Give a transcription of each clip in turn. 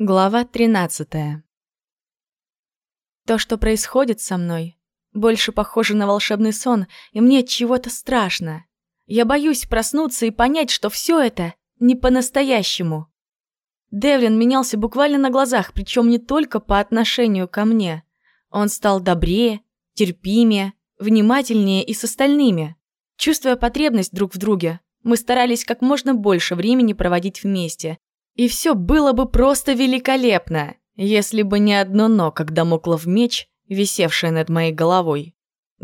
Глава 13 То, что происходит со мной, больше похоже на волшебный сон, и мне чего-то страшно. Я боюсь проснуться и понять, что все это не по-настоящему. Девлин менялся буквально на глазах, причем не только по отношению ко мне. Он стал добрее, терпимее, внимательнее и с остальными. Чувствуя потребность друг в друге, мы старались как можно больше времени проводить вместе, и все было бы просто великолепно, если бы не одно «но», когда моклов меч, висевшее над моей головой.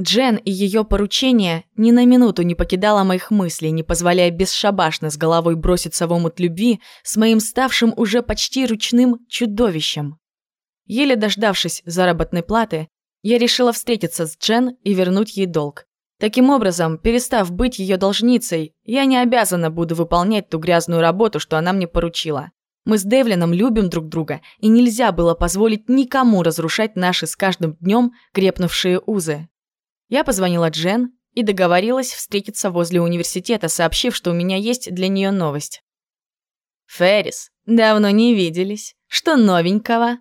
Джен и ее поручение ни на минуту не покидало моих мыслей, не позволяя бесшабашно с головой броситься в омут любви с моим ставшим уже почти ручным чудовищем. Еле дождавшись заработной платы, я решила встретиться с Джен и вернуть ей долг. Таким образом, перестав быть ее должницей, я не обязана буду выполнять ту грязную работу, что она мне поручила. Мы с Девлином любим друг друга, и нельзя было позволить никому разрушать наши с каждым днем крепнувшие узы. Я позвонила Джен и договорилась встретиться возле университета, сообщив, что у меня есть для нее новость. «Феррис, давно не виделись. Что новенького?»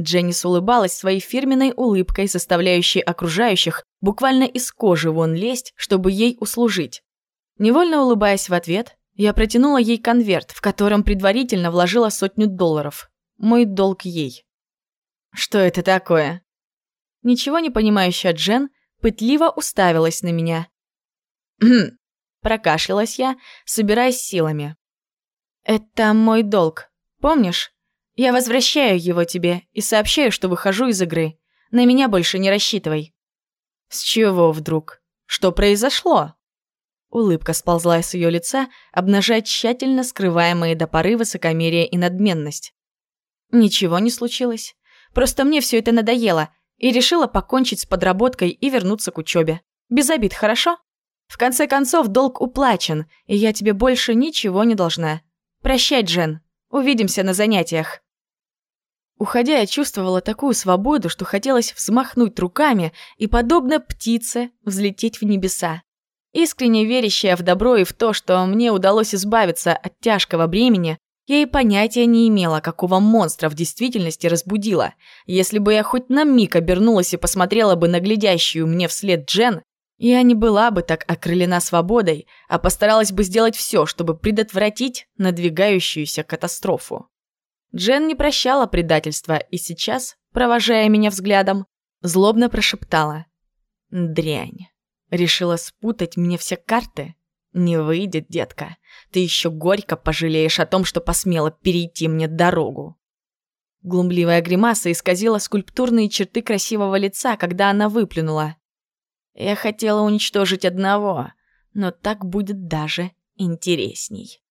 Дженнис улыбалась своей фирменной улыбкой, заставляющей окружающих буквально из кожи вон лезть, чтобы ей услужить. Невольно улыбаясь в ответ, я протянула ей конверт, в котором предварительно вложила сотню долларов. Мой долг ей. «Что это такое?» Ничего не понимающая Джен пытливо уставилась на меня. «Хм», прокашлялась я, собираясь силами. «Это мой долг. Помнишь? Я возвращаю его тебе и сообщаю, что выхожу из игры. На меня больше не рассчитывай». «С чего вдруг? Что произошло?» Улыбка сползла с ее лица, обнажая тщательно скрываемые до поры высокомерие и надменность. «Ничего не случилось. Просто мне все это надоело, и решила покончить с подработкой и вернуться к учебе. Без обид, хорошо? В конце концов, долг уплачен, и я тебе больше ничего не должна. Прощай, Джен. Увидимся на занятиях». Уходя, я чувствовала такую свободу, что хотелось взмахнуть руками и, подобно птице, взлететь в небеса. Искренне верящая в добро и в то, что мне удалось избавиться от тяжкого бремени, я и понятия не имела, какого монстра в действительности разбудила. Если бы я хоть на миг обернулась и посмотрела бы на глядящую мне вслед Джен, я не была бы так окрылена свободой, а постаралась бы сделать все, чтобы предотвратить надвигающуюся катастрофу. Джен не прощала предательства и сейчас, провожая меня взглядом, злобно прошептала «Дрянь». Решила спутать мне все карты? Не выйдет, детка. Ты еще горько пожалеешь о том, что посмела перейти мне дорогу. Глумливая гримаса исказила скульптурные черты красивого лица, когда она выплюнула. Я хотела уничтожить одного, но так будет даже интересней.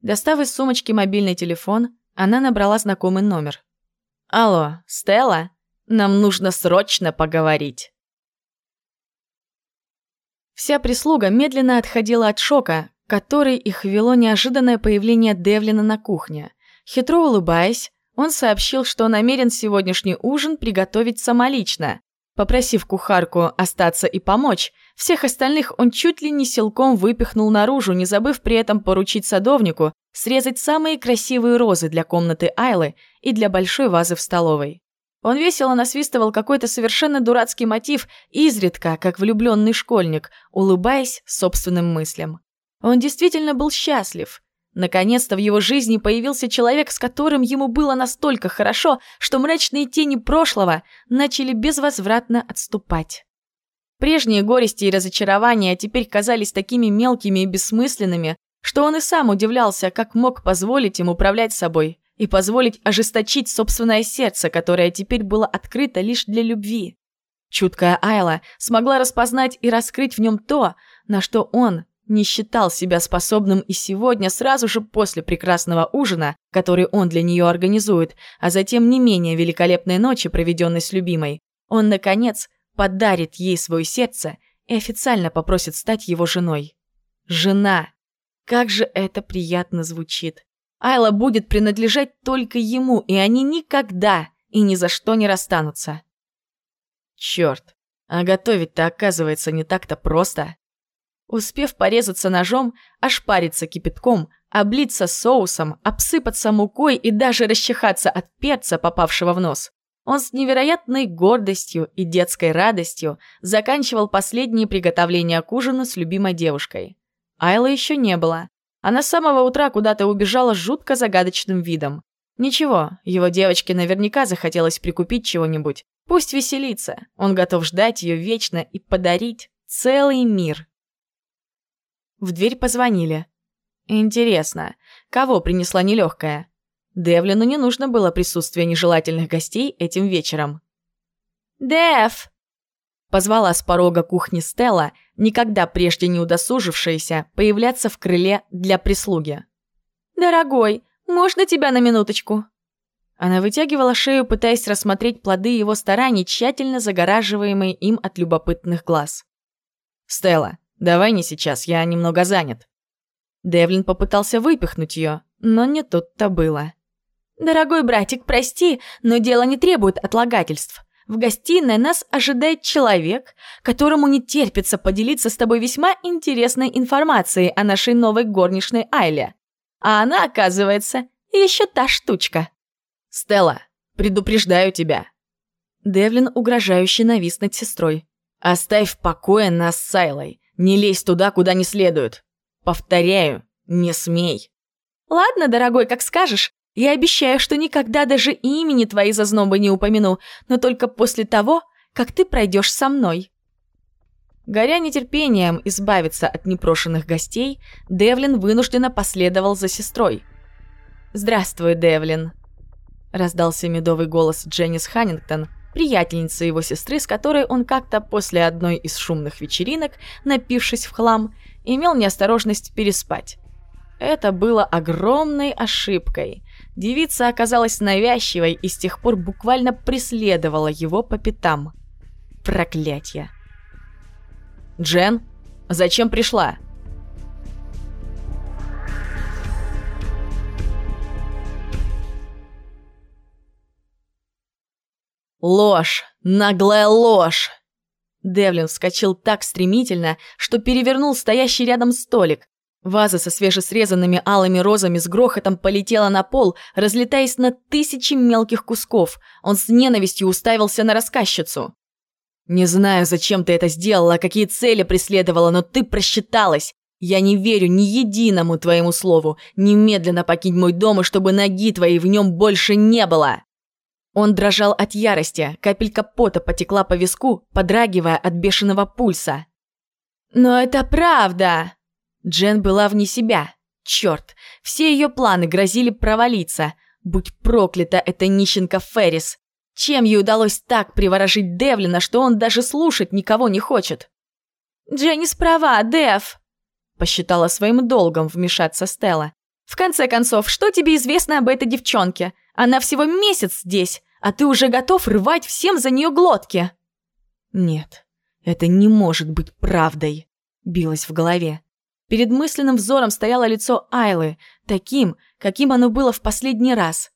Достав из сумочки мобильный телефон, она набрала знакомый номер. «Алло, Стелла? Нам нужно срочно поговорить». Вся прислуга медленно отходила от шока, который их вело неожиданное появление Девлина на кухне. Хитро улыбаясь, он сообщил, что намерен сегодняшний ужин приготовить самолично. Попросив кухарку остаться и помочь, всех остальных он чуть ли не силком выпихнул наружу, не забыв при этом поручить садовнику срезать самые красивые розы для комнаты Айлы и для большой вазы в столовой. Он весело насвистывал какой-то совершенно дурацкий мотив, изредка, как влюбленный школьник, улыбаясь собственным мыслям. Он действительно был счастлив. Наконец-то в его жизни появился человек, с которым ему было настолько хорошо, что мрачные тени прошлого начали безвозвратно отступать. Прежние горести и разочарования теперь казались такими мелкими и бессмысленными, что он и сам удивлялся, как мог позволить им управлять собой и позволить ожесточить собственное сердце, которое теперь было открыто лишь для любви. Чуткая Айла смогла распознать и раскрыть в нем то, на что он не считал себя способным и сегодня, сразу же после прекрасного ужина, который он для нее организует, а затем не менее великолепной ночи, проведенной с любимой, он, наконец, подарит ей свое сердце и официально попросит стать его женой. Жена! Как же это приятно звучит. Айла будет принадлежать только ему, и они никогда и ни за что не расстанутся. Черт, а готовить-то оказывается не так-то просто. Успев порезаться ножом, ошпариться кипятком, облиться соусом, обсыпаться мукой и даже расчихаться от перца, попавшего в нос. Он с невероятной гордостью и детской радостью заканчивал последние приготовления к ужину с любимой девушкой. Айла еще не было. Она с самого утра куда-то убежала с жутко загадочным видом. Ничего, его девочке наверняка захотелось прикупить чего-нибудь. Пусть веселится, он готов ждать ее вечно и подарить целый мир. В дверь позвонили. Интересно, кого принесла нелегкая? Девлину не нужно было присутствие нежелательных гостей этим вечером. «Дев!» Позвала с порога кухни Стелла, никогда прежде не удосужившаяся появляться в крыле для прислуги. «Дорогой, можно тебя на минуточку?» Она вытягивала шею, пытаясь рассмотреть плоды его стараний, тщательно загораживаемые им от любопытных глаз. «Стелла, давай не сейчас, я немного занят». Девлин попытался выпихнуть ее, но не тут-то было. «Дорогой братик, прости, но дело не требует отлагательств. В гостиной нас ожидает человек, которому не терпится поделиться с тобой весьма интересной информацией о нашей новой горничной Айле. А она, оказывается, еще та штучка». «Стелла, предупреждаю тебя». Девлин угрожающе навис над сестрой. «Оставь в покое нас с Айлой. Не лезь туда, куда не следует. Повторяю, не смей». «Ладно, дорогой, как скажешь. Я обещаю, что никогда даже имени твоей зазнобы не упомяну, но только после того, как ты пройдешь со мной». Горя нетерпением избавиться от непрошенных гостей, Девлин вынужденно последовал за сестрой. «Здравствуй, Девлин», — раздался медовый голос Дженнис Ханнингтон, приятельницы его сестры, с которой он как-то после одной из шумных вечеринок, напившись в хлам, имел неосторожность переспать. Это было огромной ошибкой. Девица оказалась навязчивой и с тех пор буквально преследовала его по пятам. Проклятье. «Джен, зачем пришла?» Ложь! Наглая ложь! Девлин вскочил так стремительно, что перевернул стоящий рядом столик, Ваза со свежесрезанными алыми розами с грохотом полетела на пол, разлетаясь на тысячи мелких кусков. Он с ненавистью уставился на рассказчицу. «Не знаю, зачем ты это сделала, какие цели преследовала, но ты просчиталась. Я не верю ни единому твоему слову. Немедленно покинь мой дом, и чтобы ноги твоей в нем больше не было!» Он дрожал от ярости, капелька пота потекла по виску, подрагивая от бешеного пульса. «Но это правда!» Джен была вне себя. Черт, все ее планы грозили провалиться. Будь проклята эта нищенка Феррис. Чем ей удалось так приворожить Девлина, что он даже слушать никого не хочет? «Дженни справа, Дев!» Посчитала своим долгом вмешаться Стелла. «В конце концов, что тебе известно об этой девчонке? Она всего месяц здесь, а ты уже готов рвать всем за нее глотки!» «Нет, это не может быть правдой», — билось в голове. Перед мысленным взором стояло лицо Айлы, таким, каким оно было в последний раз.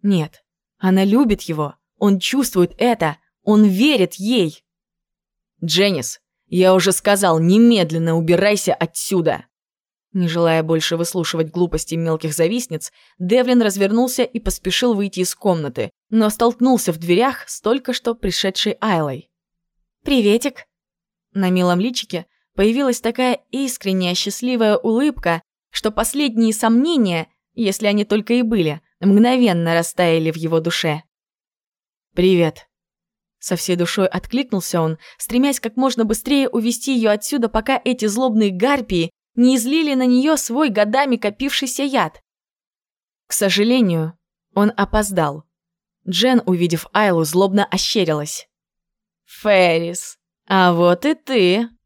Нет, она любит его, он чувствует это, он верит ей. «Дженнис, я уже сказал, немедленно убирайся отсюда!» Не желая больше выслушивать глупости мелких завистниц, Девлин развернулся и поспешил выйти из комнаты, но столкнулся в дверях с только что пришедшей Айлой. «Приветик!» На милом личике Появилась такая искренняя счастливая улыбка, что последние сомнения, если они только и были, мгновенно растаяли в его душе. «Привет». Со всей душой откликнулся он, стремясь как можно быстрее увести ее отсюда, пока эти злобные гарпии не излили на нее свой годами копившийся яд. К сожалению, он опоздал. Джен, увидев Айлу, злобно ощерилась. «Феррис, а вот и ты!»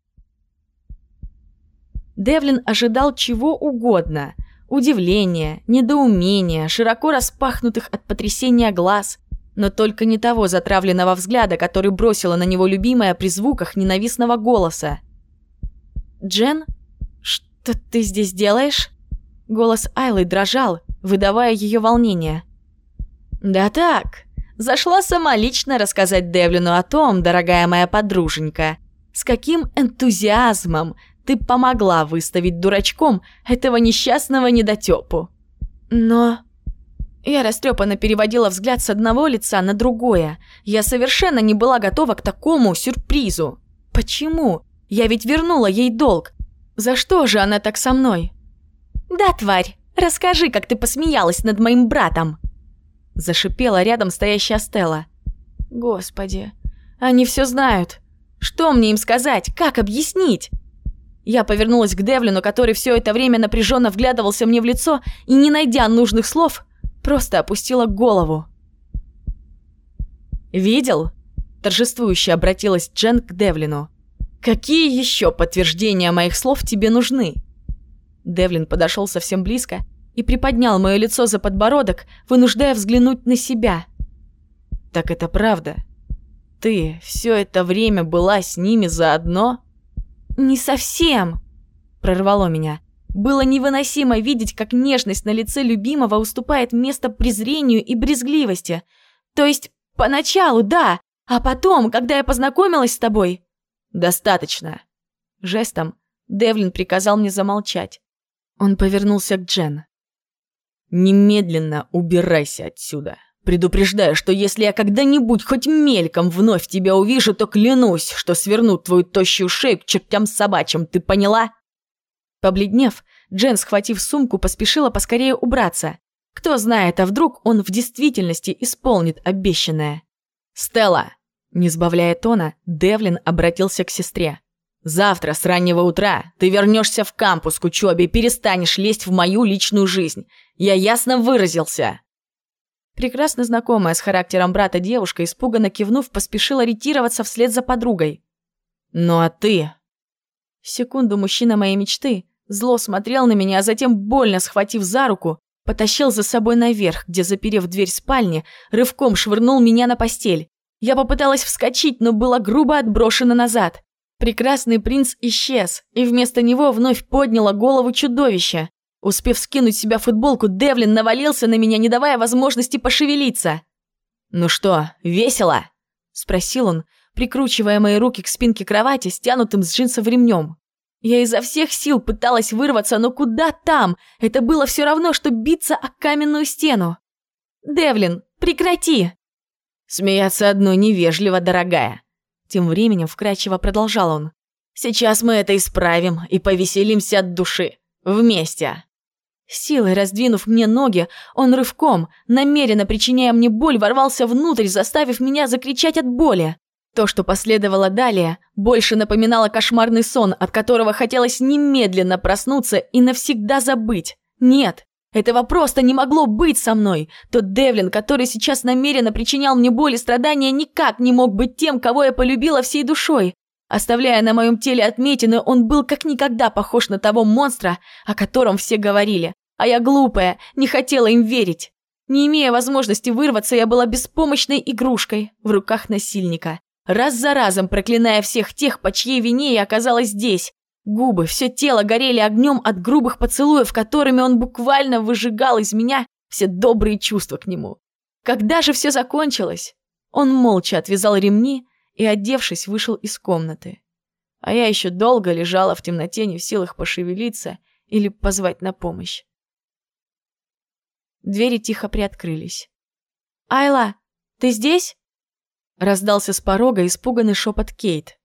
Девлин ожидал чего угодно. Удивления, недоумения, широко распахнутых от потрясения глаз. Но только не того затравленного взгляда, который бросила на него любимая при звуках ненавистного голоса. «Джен, что ты здесь делаешь?» Голос Айлы дрожал, выдавая ее волнение. «Да так, зашла сама лично рассказать Девлину о том, дорогая моя подруженька, с каким энтузиазмом Ты помогла выставить дурачком этого несчастного недотепу. Но... Я растрепанно переводила взгляд с одного лица на другое. Я совершенно не была готова к такому сюрпризу. Почему? Я ведь вернула ей долг. За что же она так со мной? Да, тварь, расскажи, как ты посмеялась над моим братом. Зашипела рядом стоящая Стелла. Господи, они все знают. Что мне им сказать? Как объяснить? Я повернулась к Девлину, который все это время напряженно вглядывался мне в лицо и, не найдя нужных слов, просто опустила голову. «Видел?» – торжествующе обратилась Джен к Девлину. «Какие еще подтверждения моих слов тебе нужны?» Девлин подошел совсем близко и приподнял мое лицо за подбородок, вынуждая взглянуть на себя. «Так это правда? Ты все это время была с ними заодно?» «Не совсем!» – прорвало меня. Было невыносимо видеть, как нежность на лице любимого уступает место презрению и брезгливости. То есть, поначалу, да, а потом, когда я познакомилась с тобой... «Достаточно!» Жестом Девлин приказал мне замолчать. Он повернулся к Джен. «Немедленно убирайся отсюда!» Предупреждаю, что если я когда-нибудь хоть мельком вновь тебя увижу, то клянусь, что сверну твою тощую шею к чертям собачьим, ты поняла?» Побледнев, Джен, схватив сумку, поспешила поскорее убраться. Кто знает, а вдруг он в действительности исполнит обещанное. «Стелла!» Не сбавляя тона, Девлин обратился к сестре. «Завтра с раннего утра ты вернешься в кампус к учебе и перестанешь лезть в мою личную жизнь. Я ясно выразился!» Прекрасно знакомая с характером брата девушка, испуганно кивнув, поспешила ретироваться вслед за подругой. «Ну а ты?» Секунду мужчина моей мечты зло смотрел на меня, а затем, больно схватив за руку, потащил за собой наверх, где, заперев дверь спальни, рывком швырнул меня на постель. Я попыталась вскочить, но была грубо отброшена назад. Прекрасный принц исчез, и вместо него вновь подняло голову чудовище. Успев скинуть себя футболку, Девлин навалился на меня, не давая возможности пошевелиться. «Ну что, весело?» – спросил он, прикручивая мои руки к спинке кровати, стянутым с джинсов ремнем. Я изо всех сил пыталась вырваться, но куда там? Это было все равно, что биться о каменную стену. «Девлин, прекрати!» «Смеяться одно невежливо, дорогая!» Тем временем вкрадчиво продолжал он. «Сейчас мы это исправим и повеселимся от души. Вместе!» Силой раздвинув мне ноги, он рывком, намеренно причиняя мне боль, ворвался внутрь, заставив меня закричать от боли. То, что последовало далее, больше напоминало кошмарный сон, от которого хотелось немедленно проснуться и навсегда забыть. Нет, этого просто не могло быть со мной. Тот Девлин, который сейчас намеренно причинял мне боль и страдания, никак не мог быть тем, кого я полюбила всей душой. Оставляя на моем теле отметины, он был как никогда похож на того монстра, о котором все говорили. А я глупая, не хотела им верить. Не имея возможности вырваться, я была беспомощной игрушкой в руках насильника. Раз за разом проклиная всех тех, по чьей вине я оказалась здесь. Губы, все тело горели огнем от грубых поцелуев, которыми он буквально выжигал из меня все добрые чувства к нему. Когда же все закончилось? Он молча отвязал ремни и, одевшись, вышел из комнаты. А я еще долго лежала в темноте, не в силах пошевелиться или позвать на помощь. Двери тихо приоткрылись. «Айла, ты здесь?» Раздался с порога испуганный шепот Кейт.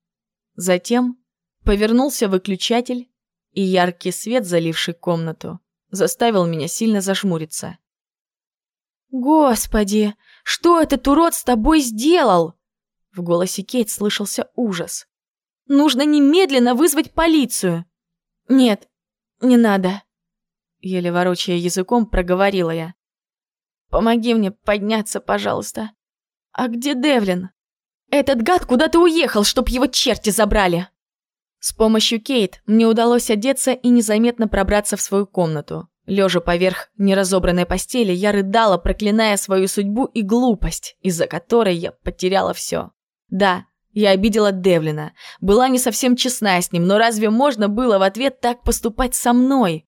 Затем повернулся выключатель, и яркий свет, заливший комнату, заставил меня сильно зажмуриться. «Господи, что этот урод с тобой сделал?» В голосе Кейт слышался ужас. «Нужно немедленно вызвать полицию!» «Нет, не надо!» Еле ворочая языком, проговорила я. «Помоги мне подняться, пожалуйста!» «А где Девлин?» «Этот гад куда-то уехал, чтоб его черти забрали!» С помощью Кейт мне удалось одеться и незаметно пробраться в свою комнату. Лежа поверх неразобранной постели, я рыдала, проклиная свою судьбу и глупость, из-за которой я потеряла все. Да, я обидела Девлина, была не совсем честна с ним, но разве можно было в ответ так поступать со мной?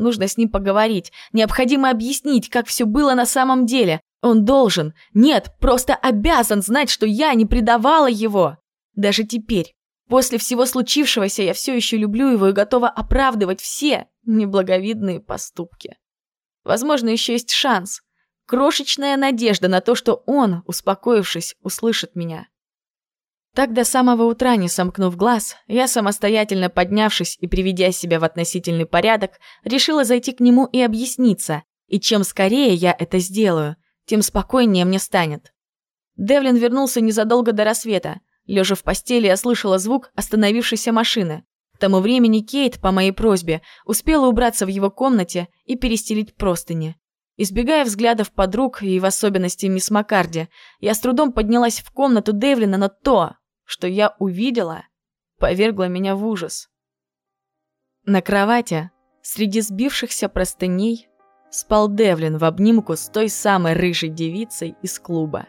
Нужно с ним поговорить, необходимо объяснить, как все было на самом деле, он должен, нет, просто обязан знать, что я не предавала его. Даже теперь, После всего случившегося я все еще люблю его и готова оправдывать все неблаговидные поступки. Возможно, еще есть шанс. Крошечная надежда на то, что он, успокоившись, услышит меня. Так до самого утра, не сомкнув глаз, я, самостоятельно поднявшись и приведя себя в относительный порядок, решила зайти к нему и объясниться, и чем скорее я это сделаю, тем спокойнее мне станет. Девлин вернулся незадолго до рассвета. Лежа в постели, я слышала звук остановившейся машины. К тому времени Кейт, по моей просьбе, успела убраться в его комнате и перестелить простыни. Избегая взглядов подруг и в особенности мисс Маккарди, я с трудом поднялась в комнату Девлина, но то, что я увидела, повергло меня в ужас. На кровати, среди сбившихся простыней, спал Девлин в обнимку с той самой рыжей девицей из клуба.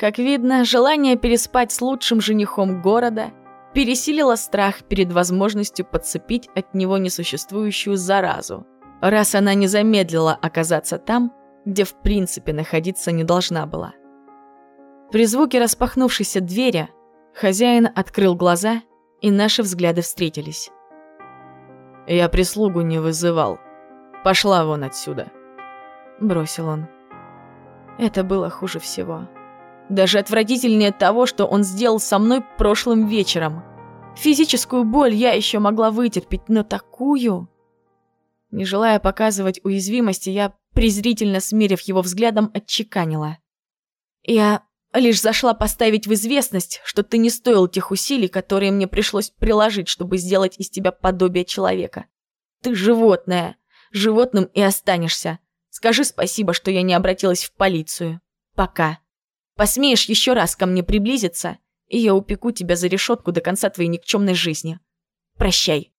Как видно, желание переспать с лучшим женихом города пересилило страх перед возможностью подцепить от него несуществующую заразу, раз она не замедлила оказаться там, где в принципе находиться не должна была. При звуке распахнувшейся двери Хозяин открыл глаза, и наши взгляды встретились. «Я прислугу не вызывал. Пошла вон отсюда», — бросил он. Это было хуже всего. Даже отвратительнее того, что он сделал со мной прошлым вечером. Физическую боль я еще могла вытерпеть, но такую... Не желая показывать уязвимости, я, презрительно смерив его взглядом, отчеканила. «Я Лишь зашла поставить в известность, что ты не стоил тех усилий, которые мне пришлось приложить, чтобы сделать из тебя подобие человека. Ты животное. Животным и останешься. Скажи спасибо, что я не обратилась в полицию. Пока. Посмеешь еще раз ко мне приблизиться, и я упеку тебя за решетку до конца твоей никчемной жизни. Прощай.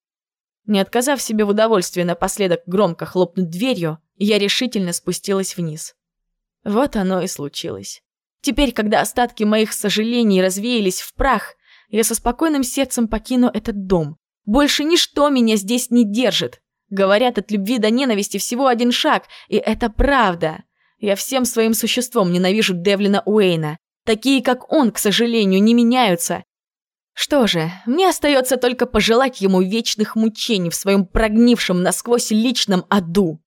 Не отказав себе в удовольствии напоследок громко хлопнуть дверью, я решительно спустилась вниз. Вот оно и случилось. Теперь, когда остатки моих сожалений развеялись в прах, я со спокойным сердцем покину этот дом. Больше ничто меня здесь не держит. Говорят, от любви до ненависти всего один шаг, и это правда. Я всем своим существом ненавижу Девлина Уэйна. Такие, как он, к сожалению, не меняются. Что же, мне остается только пожелать ему вечных мучений в своем прогнившем насквозь личном аду.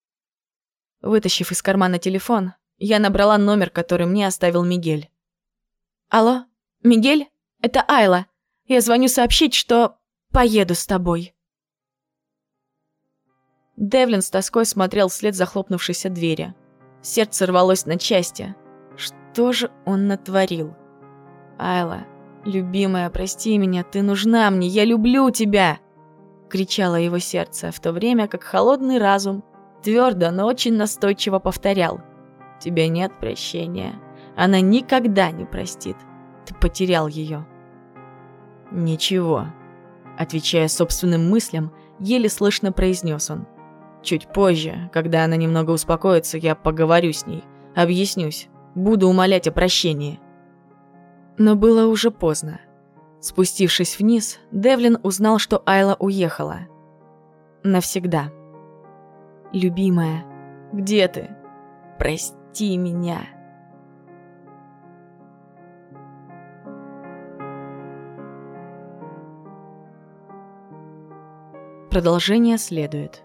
Вытащив из кармана телефон, я набрала номер, который мне оставил Мигель. «Алло, Мигель? Это Айла. Я звоню сообщить, что поеду с тобой». Девлин с тоской смотрел вслед захлопнувшейся двери. Сердце рвалось на части. Что же он натворил? «Айла, любимая, прости меня, ты нужна мне, я люблю тебя!» кричало его сердце, в то время как холодный разум твердо, но очень настойчиво повторял – тебя нет прощения. Она никогда не простит. Ты потерял ее. Ничего. Отвечая собственным мыслям, еле слышно произнес он. Чуть позже, когда она немного успокоится, я поговорю с ней, объяснюсь, буду умолять о прощении. Но было уже поздно. Спустившись вниз, Девлин узнал, что Айла уехала. Навсегда. «Любимая, где ты? Прости» прости меня. Продолжение следует.